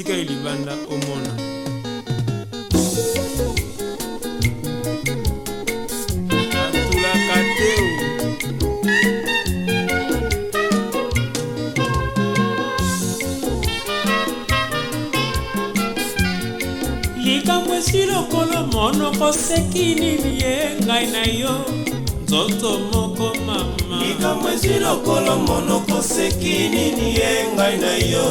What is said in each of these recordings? esika ya libanda omona atulaka te likambo esi lokolo monoko seki nini ye ngai na yo nzoto moko mama likambo esi lokolo monoko seki nini ye ngai na yo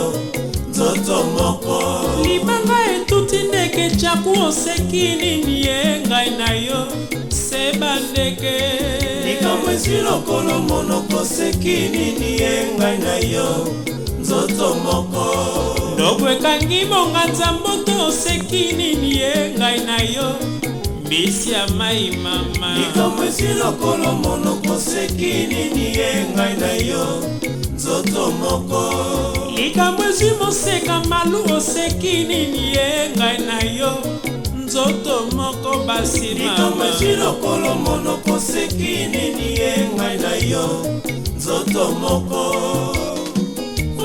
nzoto moko libanga etuti ndeke jaku oseki nini ye ngai na yo se bandeke likambo esi lokolo monoko oseki nini ye ngai na yo nzoto moko ndobo ekangi monganza mboto oseki nini ye ngai na yo mbisi ya mai mama likambo esi lokolo monoko oseki nini ye ngai na yo nzoto moko likambo ezwi moseka malu oseki nini ye ngai na yo nzoto moko basimalikambo ezwi lokolo monoko oseki nini ye ngai na yo nzoto moko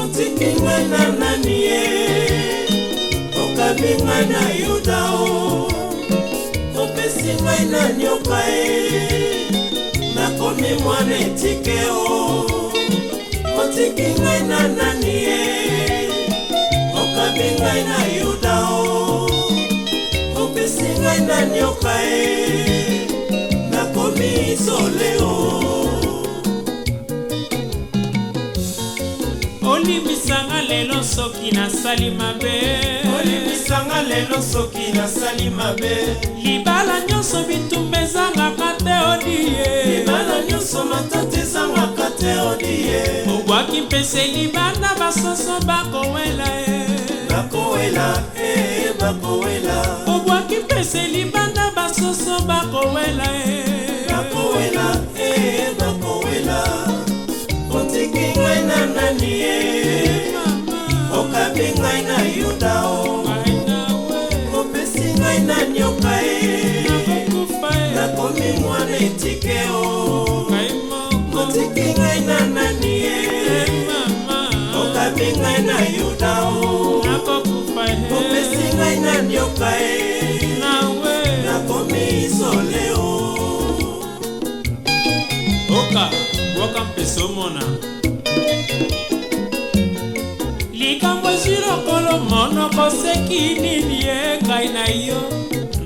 otiki ngai na nani ye okabi ngai na yuda o opesi ngai na nioka ye nakomi mwana etike o otiki ngai na nani ye okabi ngai na yuda o opesi ngai na nioka ye nakomi isole o olimbisanga lelo soki nasali mabe olimbisanga lelo soki nasali mabe libala nyonso bitumba ezangaka te odie libala nyonso matata te odie obwaki mpeseli bana basoso bakowela e bakowela e bakowela obwaki mpeseli bana nanioka ye nawe nakomi isole o oka bwaka mpesa omona likambo esi lokolo monoko seki nini ekai na yo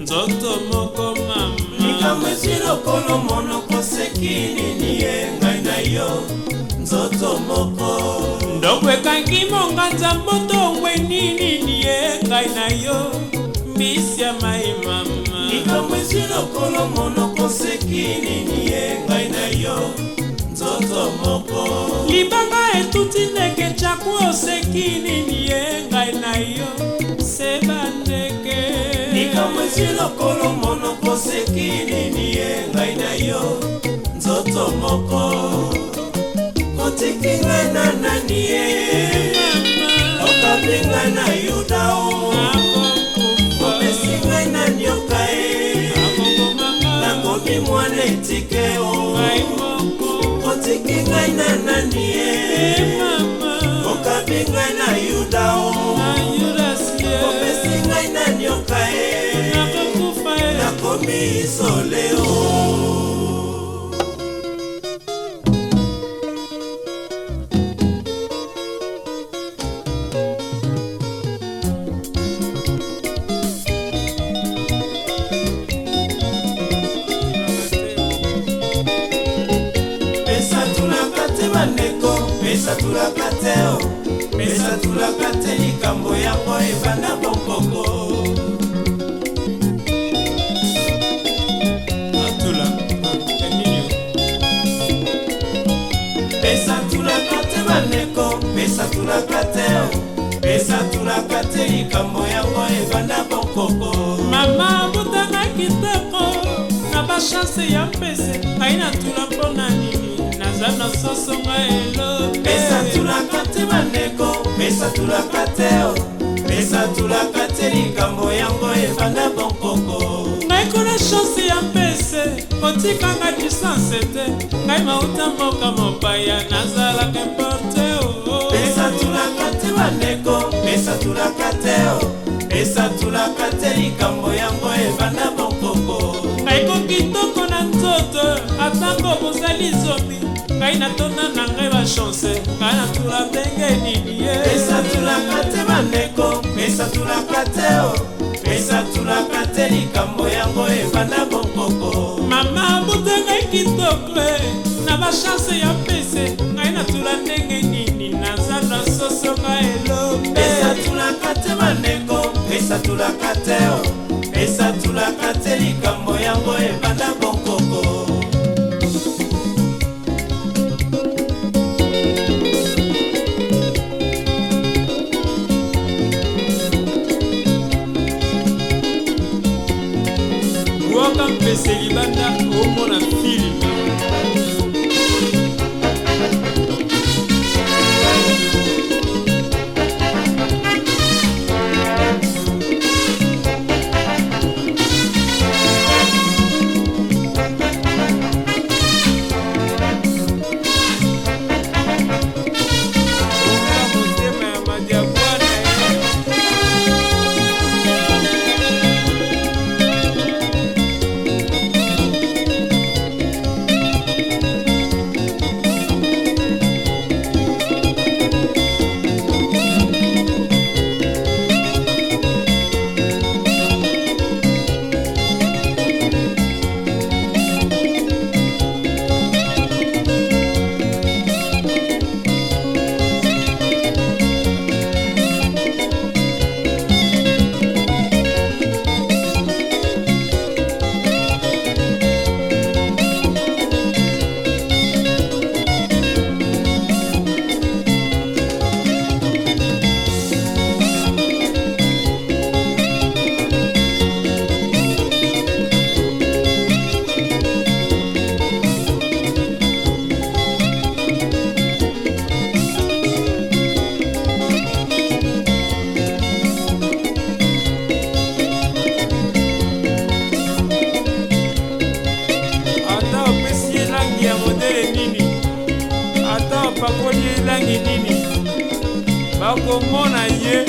nzoto moko mama likambo esi lokolo monoko seki nini ekai na yo nzoto moko wekangi monganza mboto ngweni nini ye ngai na yo mbisi ya mai mama likambo esi lokolo monoko seki nini ye ngai na yo nzoto moko libanga etuti ndeke chaku oseki nini ye ngai na yo seba ndeke likambo esi lokolo monoko seki nini ye ngai na yo nzoto moko otikinga na nani ye okabinga na yuda o opesinga na nioka ye nakomi mwana etike o otikinga na nani ye okabinga na yuda o opesinga na nioka ye nakomi isole o mesatulaka te o mesatulaka te likambo yango ebanda bomboko pesatulaka te bandeko pesatulaka te o pesatulaka te likambo yango ebanda bokoko mama butanga kitoko na bachanse ya mpese ayi na tula mpo nani nga na sosonga elobe eh. esatulaka te bandeko esatulaka te esatulaka te likambo yango ebanda bonkoko ngai kuna shosi ya mpese otikanga distance te ngai mauta mboka mopaya nazalaka importe esatulaka te bandeko esatulaka te esatulaka te likambo misatunaka te o misatunaka te likambo yango ebanda bokoko mama buta ngai kitoko e. na bashanse ya pese ngai natula ndenge nini naza na soso nga elombe esatulaka te bandeko esatulaka te o esatulaka te likambo opeseli banda omona fili bakoli elangi nini bakomona ye